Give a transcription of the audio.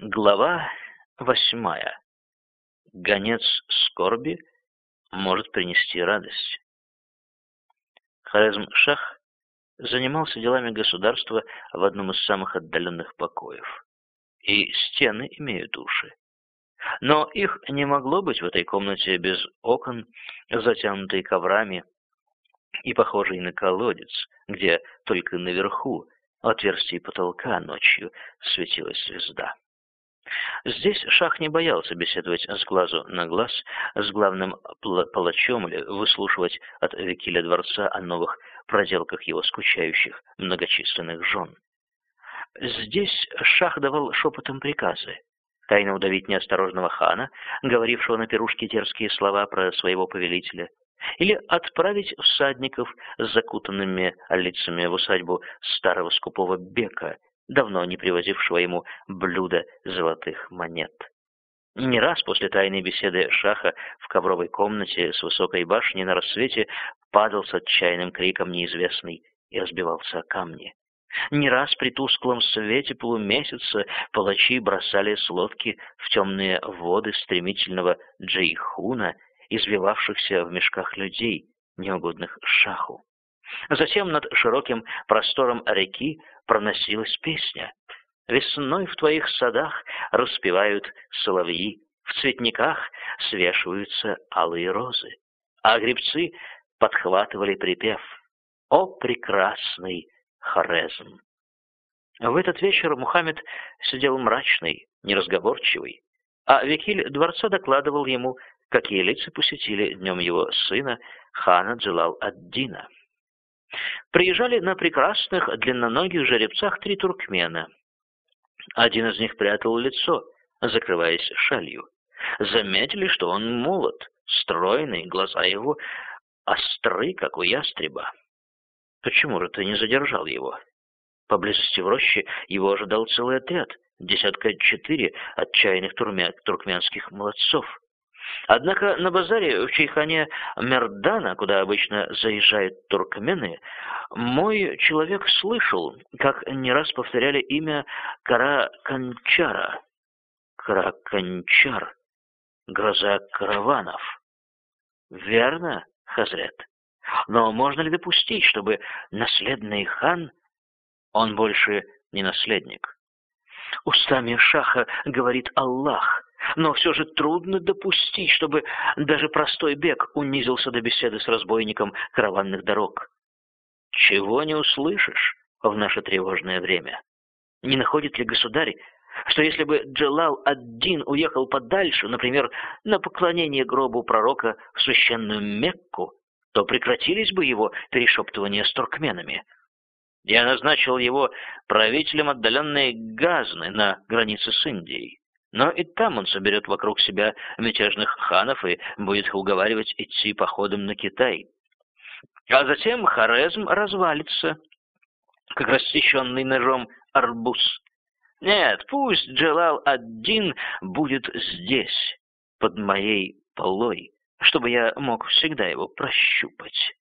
Глава восьмая. Гонец скорби может принести радость. Хорезм-Шах занимался делами государства в одном из самых отдаленных покоев. И стены имеют уши. Но их не могло быть в этой комнате без окон, затянутой коврами и похожей на колодец, где только наверху, в отверстии потолка ночью, светилась звезда. Здесь Шах не боялся беседовать с глазу на глаз с главным палачом или выслушивать от Викиля дворца о новых проделках его скучающих многочисленных жен. Здесь Шах давал шепотом приказы. Тайно удавить неосторожного хана, говорившего на пирушке дерзкие слова про своего повелителя, или отправить всадников с закутанными лицами в усадьбу старого скупого бека, давно не привозившего ему блюда золотых монет. Не раз после тайной беседы Шаха в ковровой комнате с высокой башней на рассвете падал с отчаянным криком неизвестный и разбивался о камни. Не раз при тусклом свете полумесяца палачи бросали с лодки в темные воды стремительного джейхуна, извивавшихся в мешках людей, неугодных шаху. Затем над широким простором реки проносилась песня. Весной в твоих садах распевают соловьи, в цветниках свешиваются алые розы, а гребцы подхватывали припев «О прекрасный Хорезм!». В этот вечер Мухаммед сидел мрачный, неразговорчивый, а Викиль дворца докладывал ему, какие лица посетили днем его сына, хана Джилал-ад-Дина. Приезжали на прекрасных длинноногих жеребцах три туркмена. Один из них прятал лицо, закрываясь шалью. Заметили, что он молод, стройный, глаза его остры, как у ястреба. Почему же ты не задержал его? Поблизости в роще его ожидал целый отряд, десятка четыре отчаянных туркменских молодцов. Однако на базаре в Чайхане Мердана, куда обычно заезжают туркмены, мой человек слышал, как не раз повторяли имя Караканчара. Караканчар. Гроза караванов. Верно, Хазрет. Но можно ли допустить, чтобы наследный хан... Он больше не наследник. Устами Шаха говорит Аллах, но все же трудно допустить, чтобы даже простой бег унизился до беседы с разбойником караванных дорог. Чего не услышишь в наше тревожное время? Не находит ли государь, что если бы Джалал один уехал подальше, например, на поклонение гробу пророка в священную Мекку, то прекратились бы его перешептывания с туркменами? Я назначил его правителем отдаленной Газны на границе с Индией. Но и там он соберет вокруг себя мятежных ханов и будет уговаривать идти походом на Китай. А затем Хорезм развалится, как рассеченный ножом арбуз. Нет, пусть Джалал один будет здесь, под моей полой, чтобы я мог всегда его прощупать.